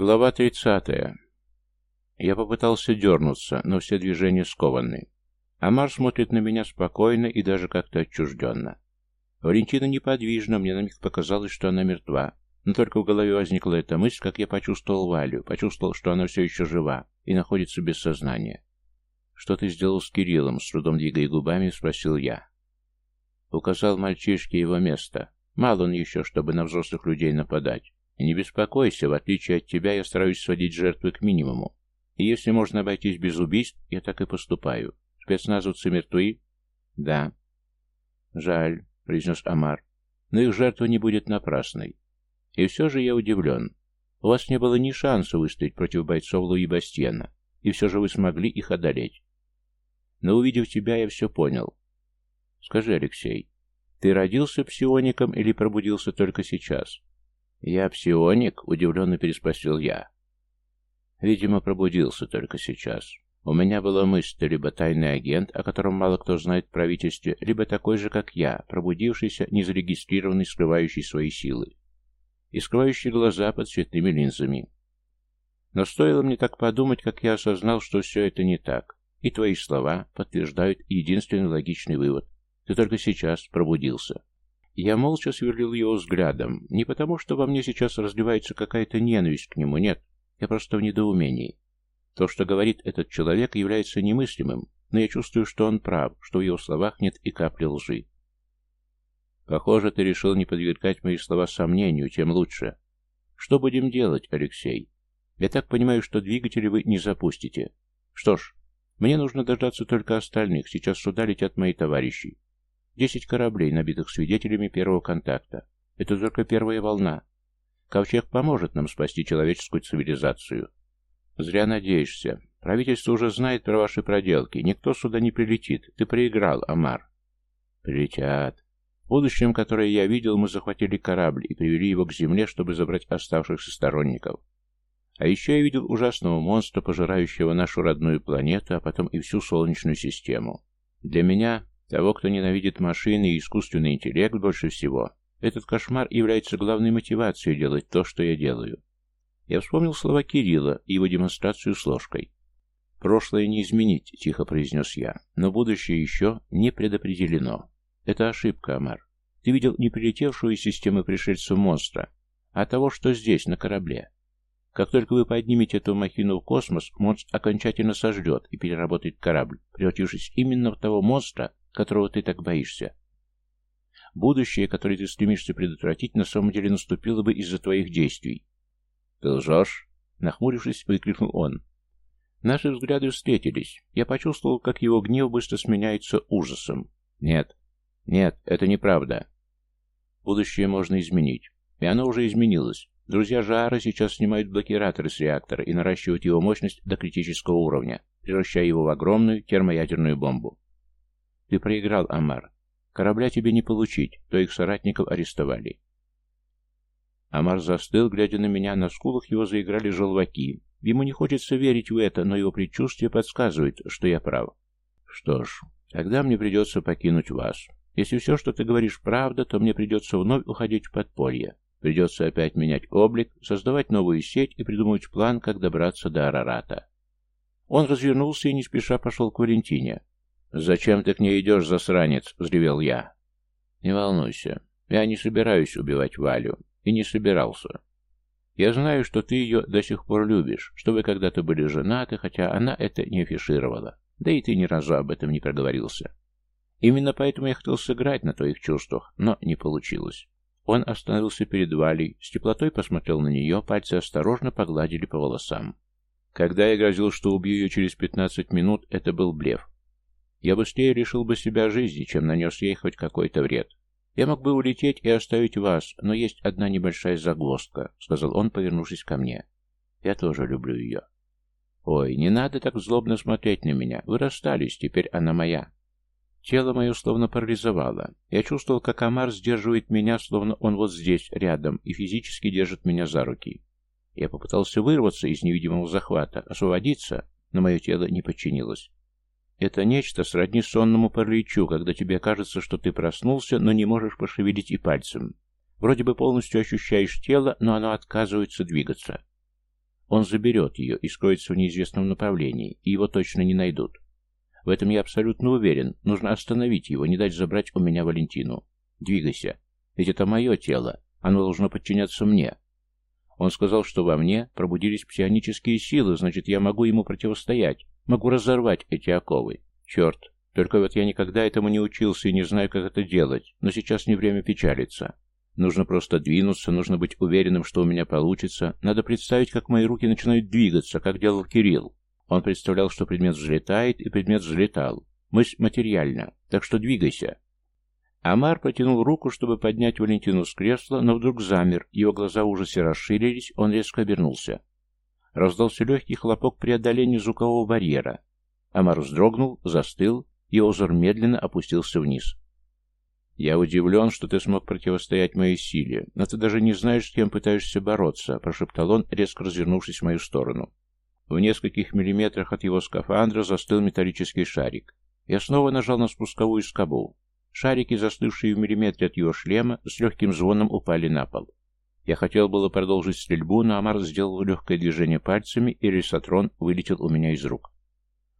Глава 30. Я попытался дернуться, но все движения скованы. Амар смотрит на меня спокойно и даже как-то отчужденно. Валентина неподвижна, мне на миг показалось, что она мертва. Но только в голове возникла эта мысль, как я почувствовал Валю, почувствовал, что она все еще жива и находится без сознания. «Что ты сделал с Кириллом?» — с трудом двигая губами, спросил я. Указал мальчишке его место. Мало он еще, чтобы на взрослых людей нападать. Не беспокойся, в отличие от тебя, я стараюсь сводить жертвы к минимуму. И если можно обойтись без убийств, я так и поступаю. Спецназовцы мертвы? Да. Жаль, произнес Амар. Но их жертва не будет напрасной. И все же я удивлен. У вас не было ни шанса выстоять против бойцов Луи Бастьена, и все же вы смогли их одолеть. Но увидев тебя, я все понял. Скажи, Алексей, ты родился псиоником или пробудился только сейчас? «Я псионик?» — удивленно переспросил я. Видимо, пробудился только сейчас. У меня была мысль, ты либо тайный агент, о котором мало кто знает в правительстве, либо такой же, как я, пробудившийся, незарегистрированный, скрывающий свои силы. И скрывающий глаза под цветными линзами. Но стоило мне так подумать, как я осознал, что все это не так. И твои слова подтверждают единственный логичный вывод. Ты только сейчас пробудился. Я молча сверлил его взглядом, не потому, что во мне сейчас разливается какая-то ненависть к нему, нет, я просто в недоумении. То, что говорит этот человек, является немыслимым, но я чувствую, что он прав, что в его словах нет и капли лжи. Похоже, ты решил не подвергать мои слова сомнению, тем лучше. Что будем делать, Алексей? Я так понимаю, что двигатели вы не запустите. Что ж, мне нужно дождаться только остальных, сейчас сюда летят мои товарищи. Десять кораблей, набитых свидетелями первого контакта. Это только первая волна. Ковчег поможет нам спасти человеческую цивилизацию. Зря надеешься. Правительство уже знает про ваши проделки. Никто сюда не прилетит. Ты проиграл, Амар. Прилетят. В будущем, которое я видел, мы захватили корабль и привели его к земле, чтобы забрать оставшихся сторонников. А еще я видел ужасного монстра, пожирающего нашу родную планету, а потом и всю Солнечную систему. Для меня того, кто ненавидит машины и искусственный интеллект больше всего, этот кошмар является главной мотивацией делать то, что я делаю. Я вспомнил слова Кирилла и его демонстрацию с ложкой. «Прошлое не изменить», — тихо произнес я, — «но будущее еще не предопределено. Это ошибка, Амар. Ты видел не прилетевшую из системы пришельцев монстра, а того, что здесь, на корабле. Как только вы поднимете эту махину в космос, монстр окончательно сожрет и переработает корабль, превратившись именно в того монстра, которого ты так боишься. Будущее, которое ты стремишься предотвратить, на самом деле наступило бы из-за твоих действий. Ты лжешь? Нахмурившись, выкрикнул он. Наши взгляды встретились. Я почувствовал, как его гнев быстро сменяется ужасом. Нет, нет, это неправда. Будущее можно изменить. И оно уже изменилось. Друзья Жара сейчас снимают блокираторы с реактора и наращивают его мощность до критического уровня, превращая его в огромную термоядерную бомбу. Ты проиграл, Амар. Корабля тебе не получить, твоих соратников арестовали. Амар застыл, глядя на меня, на скулах его заиграли желваки. Ему не хочется верить в это, но его предчувствие подсказывает, что я прав. Что ж, тогда мне придется покинуть вас. Если все, что ты говоришь, правда, то мне придется вновь уходить в подполье. Придется опять менять облик, создавать новую сеть и придумывать план, как добраться до Арарата. Он развернулся и не спеша пошел к Валентине. «Зачем ты к ней идешь, засранец?» — взревел я. «Не волнуйся. Я не собираюсь убивать Валю. И не собирался. Я знаю, что ты ее до сих пор любишь, что вы когда-то были женаты, хотя она это не афишировала. Да и ты ни разу об этом не проговорился. Именно поэтому я хотел сыграть на твоих чувствах, но не получилось». Он остановился перед Валей, с теплотой посмотрел на нее, пальцы осторожно погладили по волосам. Когда я грозил, что убью ее через пятнадцать минут, это был блеф. Я быстрее решил бы себя жизни, чем нанес ей хоть какой-то вред. Я мог бы улететь и оставить вас, но есть одна небольшая загвоздка, сказал он, повернувшись ко мне. Я тоже люблю ее. Ой, не надо так злобно смотреть на меня. Вы расстались, теперь она моя. Тело мое словно парализовало. Я чувствовал, как Амар сдерживает меня, словно он вот здесь, рядом, и физически держит меня за руки. Я попытался вырваться из невидимого захвата, освободиться, но мое тело не подчинилось. Это нечто сродни сонному параличу, когда тебе кажется, что ты проснулся, но не можешь пошевелить и пальцем. Вроде бы полностью ощущаешь тело, но оно отказывается двигаться. Он заберет ее и скроется в неизвестном направлении, и его точно не найдут. В этом я абсолютно уверен. Нужно остановить его, не дать забрать у меня Валентину. Двигайся. Ведь это мое тело. Оно должно подчиняться мне. Он сказал, что во мне пробудились псионические силы, значит, я могу ему противостоять, могу разорвать эти оковы. Черт, только вот я никогда этому не учился и не знаю, как это делать, но сейчас не время печалиться. Нужно просто двинуться, нужно быть уверенным, что у меня получится. Надо представить, как мои руки начинают двигаться, как делал Кирилл. Он представлял, что предмет взлетает, и предмет взлетал. Мысль материальна, так что двигайся. Амар протянул руку, чтобы поднять Валентину с кресла, но вдруг замер, его глаза ужасе расширились, он резко обернулся. Раздался легкий хлопок преодоления звукового барьера. Амар вздрогнул, застыл, его взор медленно опустился вниз. «Я удивлен, что ты смог противостоять моей силе, но ты даже не знаешь, с кем пытаешься бороться», — прошептал он, резко развернувшись в мою сторону. В нескольких миллиметрах от его скафандра застыл металлический шарик. Я снова нажал на спусковую скобу. Шарики, застывшие в миллиметре от его шлема, с легким звоном упали на пол. Я хотел было продолжить стрельбу, но Амар сделал легкое движение пальцами, и рельсотрон вылетел у меня из рук.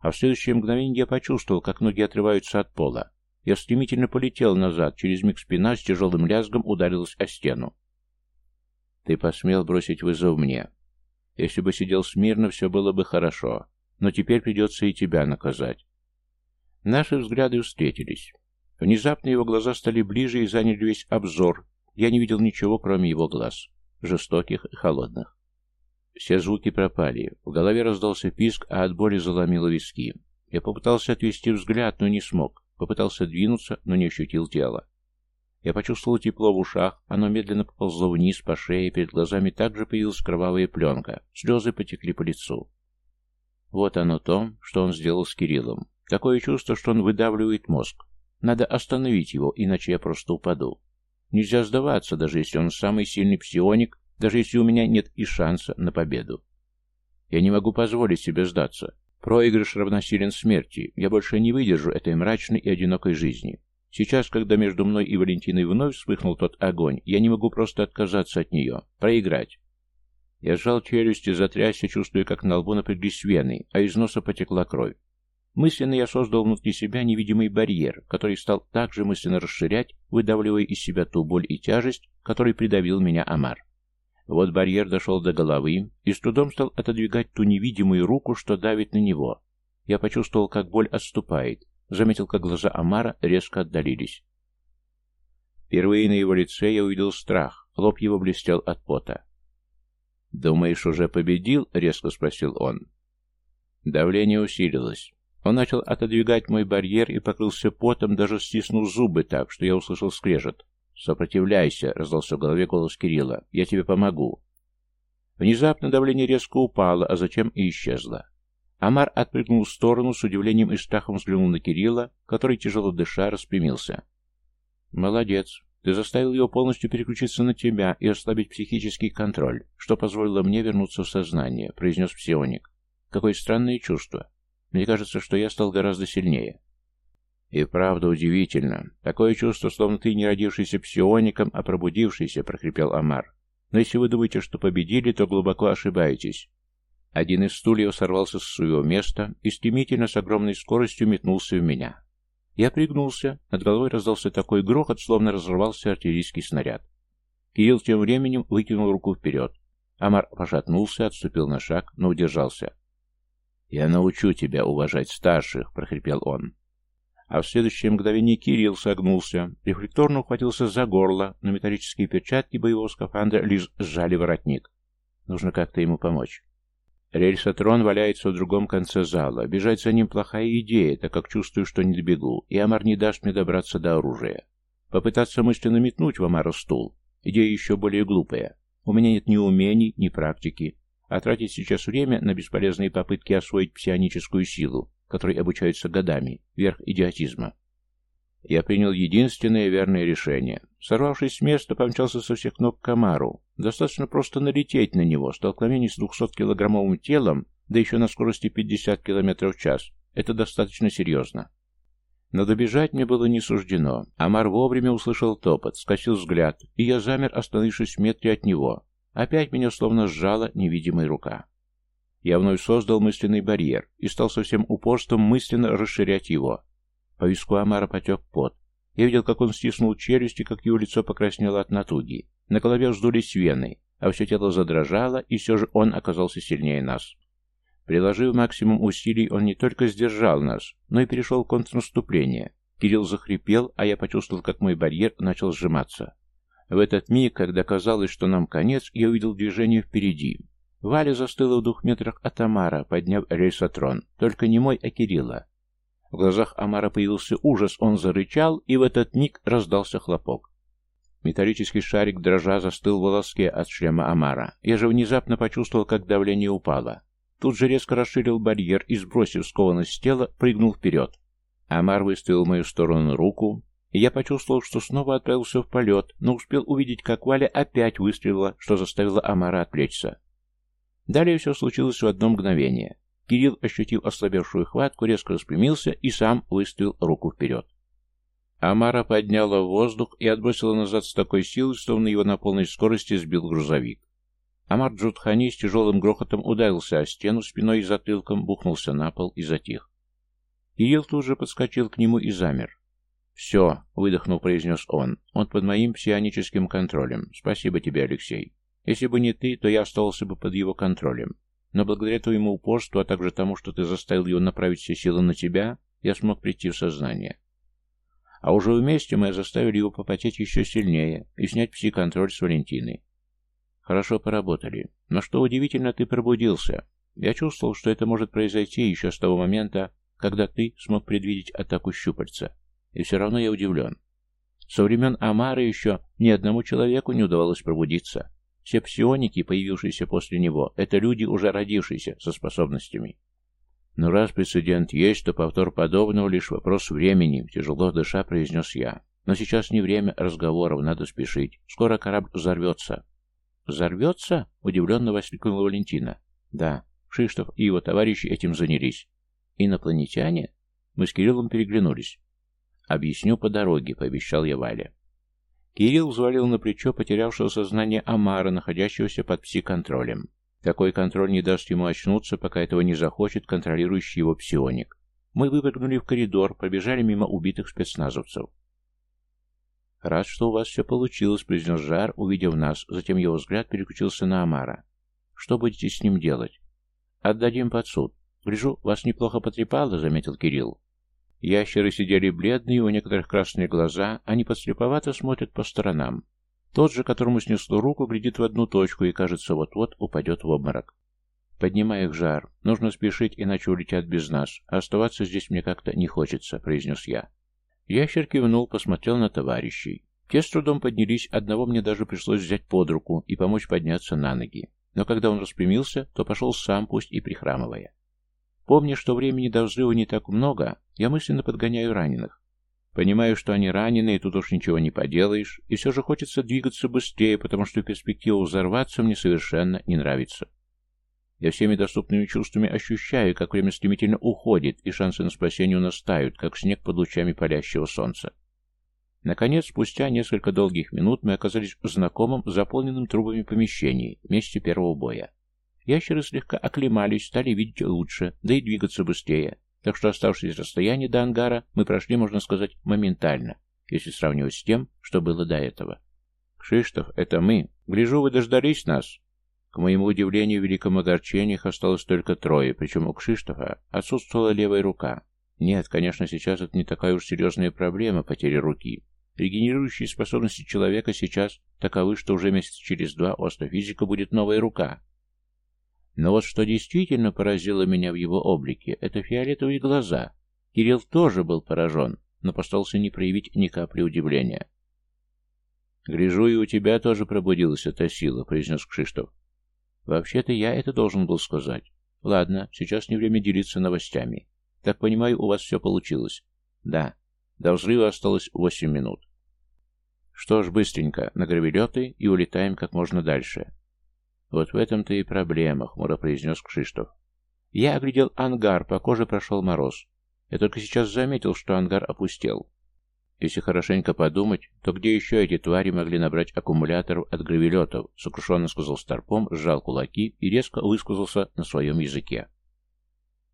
А в следующее мгновение я почувствовал, как ноги отрываются от пола. Я стремительно полетел назад, через миг спина с тяжелым лязгом ударилась о стену. «Ты посмел бросить вызов мне. Если бы сидел смирно, все было бы хорошо, но теперь придется и тебя наказать». Наши взгляды встретились. Внезапно его глаза стали ближе и заняли весь обзор. Я не видел ничего, кроме его глаз, жестоких и холодных. Все звуки пропали. В голове раздался писк, а от боли заломило виски. Я попытался отвести взгляд, но не смог. Попытался двинуться, но не ощутил тело. Я почувствовал тепло в ушах, оно медленно поползло вниз по шее, перед глазами также появилась кровавая пленка. Слезы потекли по лицу. Вот оно то, что он сделал с Кириллом. Такое чувство, что он выдавливает мозг. Надо остановить его, иначе я просто упаду. Нельзя сдаваться, даже если он самый сильный псионик, даже если у меня нет и шанса на победу. Я не могу позволить себе сдаться. Проигрыш равносилен смерти. Я больше не выдержу этой мрачной и одинокой жизни. Сейчас, когда между мной и Валентиной вновь вспыхнул тот огонь, я не могу просто отказаться от нее. Проиграть. Я сжал челюсти, затрясся, чувствуя, как на лбу напряглись вены, а из носа потекла кровь. Мысленно я создал внутри себя невидимый барьер, который стал также мысленно расширять, выдавливая из себя ту боль и тяжесть, которой придавил меня Амар. Вот барьер дошел до головы и с трудом стал отодвигать ту невидимую руку, что давит на него. Я почувствовал, как боль отступает, заметил, как глаза Амара резко отдалились. Впервые на его лице я увидел страх, лоб его блестел от пота. «Думаешь, уже победил?» — резко спросил он. Давление усилилось. Он начал отодвигать мой барьер и покрылся потом, даже стиснул зубы так, что я услышал скрежет. «Сопротивляйся!» — раздался в голове голос Кирилла. «Я тебе помогу!» Внезапно давление резко упало, а затем и исчезло. Амар отпрыгнул в сторону, с удивлением и страхом взглянул на Кирилла, который, тяжело дыша, распрямился. «Молодец. Ты заставил его полностью переключиться на тебя и ослабить психический контроль, что позволило мне вернуться в сознание», — произнес псионик. «Какое странное чувство. Мне кажется, что я стал гораздо сильнее. И правда удивительно. Такое чувство, словно ты не родившийся псиоником, а пробудившийся, прохрипел Амар. Но если вы думаете, что победили, то глубоко ошибаетесь. Один из стульев сорвался с своего места и стремительно с огромной скоростью метнулся в меня. Я пригнулся, над головой раздался такой грохот, словно разорвался артиллерийский снаряд. Кирилл тем временем выкинул руку вперед. Амар пошатнулся, отступил на шаг, но удержался. «Я научу тебя уважать старших», — прохрипел он. А в следующее мгновение Кирилл согнулся, рефлекторно ухватился за горло, но металлические перчатки боевого скафандра лишь сжали воротник. Нужно как-то ему помочь. Рельсотрон валяется в другом конце зала. Бежать за ним плохая идея, так как чувствую, что не добегу, и Амар не даст мне добраться до оружия. Попытаться мысленно метнуть в Амара стул. Идея еще более глупая. У меня нет ни умений, ни практики а тратить сейчас время на бесполезные попытки освоить псионическую силу, которой обучаются годами, верх идиотизма. Я принял единственное верное решение. Сорвавшись с места, помчался со всех ног к комару. Достаточно просто налететь на него. Столкновение с 200-килограммовым телом, да еще на скорости 50 км в час, это достаточно серьезно. Но добежать мне было не суждено. Амар вовремя услышал топот, скосил взгляд, и я замер, остановившись в метре от него. Опять меня словно сжала невидимая рука. Я вновь создал мысленный барьер и стал со всем упорством мысленно расширять его. По виску Амара потек пот. Я видел, как он стиснул челюсти, как его лицо покраснело от натуги. На голове вздулись вены, а все тело задрожало, и все же он оказался сильнее нас. Приложив максимум усилий, он не только сдержал нас, но и перешел в контрнаступление. Кирилл захрипел, а я почувствовал, как мой барьер начал сжиматься. В этот миг, когда казалось, что нам конец, я увидел движение впереди. Валя застыла в двух метрах от Амара, подняв рельсотрон. Только не мой, а Кирилла. В глазах Амара появился ужас, он зарычал, и в этот миг раздался хлопок. Металлический шарик дрожа застыл в волоске от шлема Амара. Я же внезапно почувствовал, как давление упало. Тут же резко расширил барьер и, сбросив скованность тела, прыгнул вперед. Амар выставил в мою сторону руку, я почувствовал, что снова отправился в полет, но успел увидеть, как Валя опять выстрелила, что заставило Амара отвлечься. Далее все случилось в одно мгновение. Кирилл, ощутив ослабевшую хватку, резко распрямился и сам выставил руку вперед. Амара подняла воздух и отбросила назад с такой силой, словно его на полной скорости сбил грузовик. Амар Джудхани с тяжелым грохотом ударился о стену спиной и затылком, бухнулся на пол и затих. Кирилл тут же подскочил к нему и замер. «Все», — выдохнул, произнес он, — «он под моим псионическим контролем. Спасибо тебе, Алексей. Если бы не ты, то я остался бы под его контролем. Но благодаря твоему упорству, а также тому, что ты заставил его направить все силы на тебя, я смог прийти в сознание. А уже вместе мы заставили его попотеть еще сильнее и снять пси-контроль с Валентиной. Хорошо поработали. Но что удивительно, ты пробудился. Я чувствовал, что это может произойти еще с того момента, когда ты смог предвидеть атаку щупальца. И все равно я удивлен. Со времен Амара еще ни одному человеку не удавалось пробудиться. Все псионики, появившиеся после него, это люди, уже родившиеся со способностями. Но раз прецедент есть, то повтор подобного лишь вопрос времени, тяжело дыша произнес я. Но сейчас не время разговоров, надо спешить. Скоро корабль взорвется. «Взорвется?» — удивленно воскликнула Валентина. «Да, Шиштов и его товарищи этим занялись». «Инопланетяне?» Мы с Кириллом переглянулись. «Объясню по дороге», — пообещал я Вале. Кирилл взвалил на плечо потерявшего сознание Амара, находящегося под пси-контролем. Такой контроль не даст ему очнуться, пока этого не захочет контролирующий его псионик. Мы выпрыгнули в коридор, пробежали мимо убитых спецназовцев. «Рад, что у вас все получилось», — произнес Жар, увидев нас. Затем его взгляд переключился на Амара. «Что будете с ним делать?» «Отдадим под суд. Гляжу, вас неплохо потрепало», — заметил Кирилл. Ящеры сидели бледные, у некоторых красные глаза, они подслеповато смотрят по сторонам. Тот же, которому снесло руку, глядит в одну точку и, кажется, вот-вот упадет в обморок. «Поднимай их жар. Нужно спешить, иначе улетят без нас. Оставаться здесь мне как-то не хочется», — произнес я. Ящер кивнул, посмотрел на товарищей. Те с трудом поднялись, одного мне даже пришлось взять под руку и помочь подняться на ноги. Но когда он распрямился, то пошел сам, пусть и прихрамывая. Помня, что времени до взрыва не так много, я мысленно подгоняю раненых. Понимаю, что они ранены, и тут уж ничего не поделаешь, и все же хочется двигаться быстрее, потому что перспектива взорваться мне совершенно не нравится. Я всеми доступными чувствами ощущаю, как время стремительно уходит, и шансы на спасение у нас тают, как снег под лучами палящего солнца. Наконец, спустя несколько долгих минут мы оказались в знакомом, заполненном трубами помещении, месте первого боя. Ящеры слегка оклемались, стали видеть лучше, да и двигаться быстрее, так что оставшееся расстояние до ангара мы прошли, можно сказать, моментально, если сравнивать с тем, что было до этого. «Кшиштов, это мы. Гляжу, вы дождались нас». К моему удивлению и великому огорчению их осталось только трое, причем у Кшиштофа отсутствовала левая рука. Нет, конечно, сейчас это не такая уж серьезная проблема потери руки. Регенерирующие способности человека сейчас таковы, что уже месяц через два у астрофизика будет новая рука, но вот что действительно поразило меня в его облике, это фиолетовые глаза. Кирилл тоже был поражен, но постарался не проявить ни капли удивления. «Гляжу, и у тебя тоже пробудилась эта сила», — произнес Кшиштов. «Вообще-то я это должен был сказать. Ладно, сейчас не время делиться новостями. Так понимаю, у вас все получилось?» «Да. До взрыва осталось восемь минут». «Что ж, быстренько, на гравелеты и улетаем как можно дальше. «Вот в этом-то и проблема», — хмуро произнес Кшиштов. Я оглядел ангар, по коже прошел мороз. Я только сейчас заметил, что ангар опустел. Если хорошенько подумать, то где еще эти твари могли набрать аккумуляторов от гравелетов, сокрушенно сказал Старпом, сжал кулаки и резко высказался на своем языке.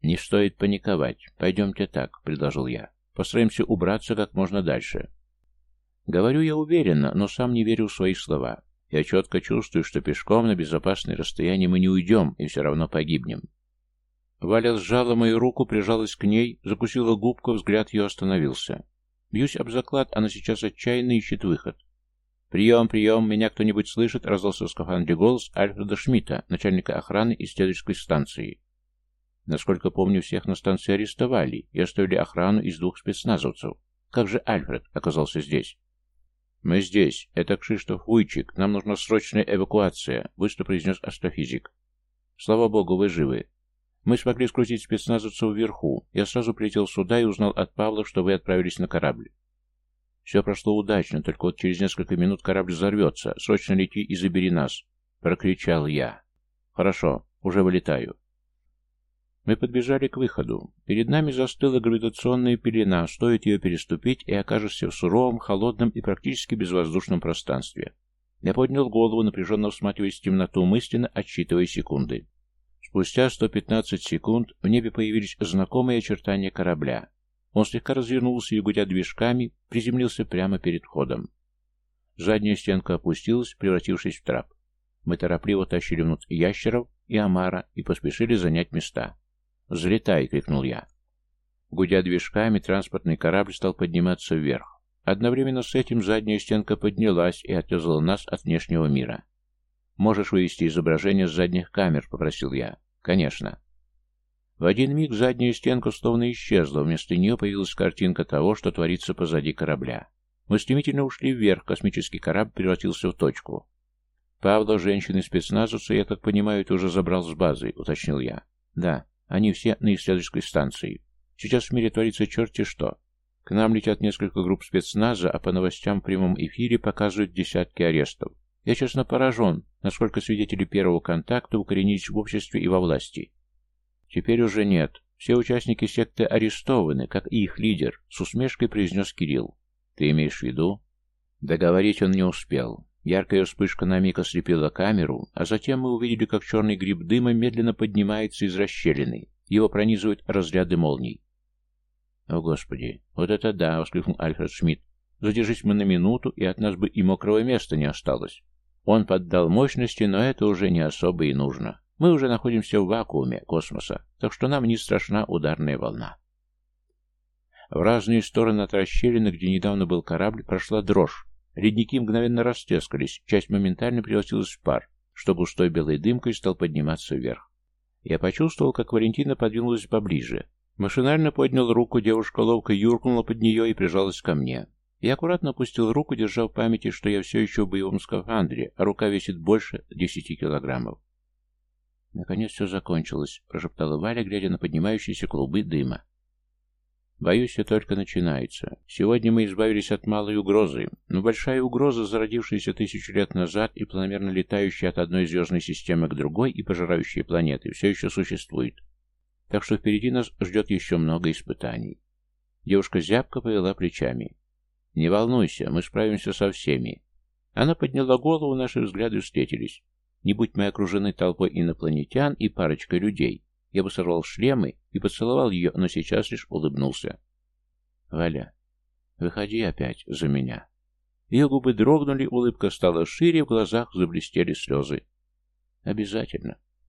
«Не стоит паниковать. Пойдемте так», — предложил я. «Постараемся убраться как можно дальше». Говорю я уверенно, но сам не верю в свои слова. Я четко чувствую, что пешком на безопасное расстояние мы не уйдем и все равно погибнем. Валя сжала мою руку, прижалась к ней, закусила губку, взгляд ее остановился. Бьюсь об заклад, она сейчас отчаянно ищет выход. «Прием, прием! Меня кто-нибудь слышит?» — раздался в скафандре голос Альфреда Шмидта, начальника охраны исследовательской станции. Насколько помню, всех на станции арестовали и оставили охрану из двух спецназовцев. Как же Альфред оказался здесь? «Мы здесь. Это Кшиштоф Вуйчик. Нам нужна срочная эвакуация», — быстро произнес астрофизик. «Слава богу, вы живы. Мы смогли скрутить спецназовцев вверху. Я сразу прилетел сюда и узнал от Павла, что вы отправились на корабль. Все прошло удачно, только вот через несколько минут корабль взорвется. Срочно лети и забери нас. Прокричал я. Хорошо, уже вылетаю. Мы подбежали к выходу. Перед нами застыла гравитационная пелена. Стоит ее переступить, и окажешься в суровом, холодном и практически безвоздушном пространстве. Я поднял голову, напряженно всматриваясь в темноту, мысленно отсчитывая секунды. Спустя 115 секунд в небе появились знакомые очертания корабля. Он слегка развернулся и, гудя движками, приземлился прямо перед входом. Задняя стенка опустилась, превратившись в трап. Мы торопливо тащили внутрь ящеров и омара и поспешили занять места. «Взлетай!» — крикнул я. Гудя движками, транспортный корабль стал подниматься вверх. Одновременно с этим задняя стенка поднялась и отрезала нас от внешнего мира. «Можешь вывести изображение с задних камер?» — попросил я. «Конечно». В один миг задняя стенка словно исчезла, вместо нее появилась картинка того, что творится позади корабля. Мы стремительно ушли вверх, космический корабль превратился в точку. «Павла, женщины спецназовцы, я так понимаю, ты уже забрал с базы», — уточнил я. «Да, они все на исследовательской станции. Сейчас в мире творится черти что. К нам летят несколько групп спецназа, а по новостям в прямом эфире показывают десятки арестов. Я, честно, поражен, насколько свидетели первого контакта укоренились в обществе и во власти. Теперь уже нет. Все участники секты арестованы, как и их лидер, с усмешкой произнес Кирилл. Ты имеешь в виду? Договорить он не успел. Яркая вспышка на миг ослепила камеру, а затем мы увидели, как черный гриб дыма медленно поднимается из расщелины. Его пронизывают разряды молний. «О, Господи! Вот это да!» — воскликнул Альфред Шмидт. «Задержись мы на минуту, и от нас бы и мокрого места не осталось». Он поддал мощности, но это уже не особо и нужно. Мы уже находимся в вакууме космоса, так что нам не страшна ударная волна. В разные стороны от расщелины, где недавно был корабль, прошла дрожь. Ледники мгновенно растрескались, часть моментально превратилась в пар, что густой белой дымкой стал подниматься вверх. Я почувствовал, как Валентина подвинулась поближе. Машинально поднял руку, девушка ловко юркнула под нее и прижалась ко мне. Я аккуратно опустил руку, держа в памяти, что я все еще в боевом скафандре, а рука весит больше десяти килограммов. «Наконец все закончилось», — прошептала Валя, глядя на поднимающиеся клубы дыма. «Боюсь, все только начинается. Сегодня мы избавились от малой угрозы, но большая угроза, зародившаяся тысячу лет назад и планомерно летающая от одной звездной системы к другой и пожирающая планеты, все еще существует. Так что впереди нас ждет еще много испытаний». Девушка зябко повела плечами. «Не волнуйся, мы справимся со всеми». Она подняла голову, наши взгляды встретились. Не будь мы окружены толпой инопланетян и парочкой людей, я бы сорвал шлемы и поцеловал ее, но сейчас лишь улыбнулся. «Валя, выходи опять за меня». Ее губы дрогнули, улыбка стала шире, в глазах заблестели слезы. «Обязательно.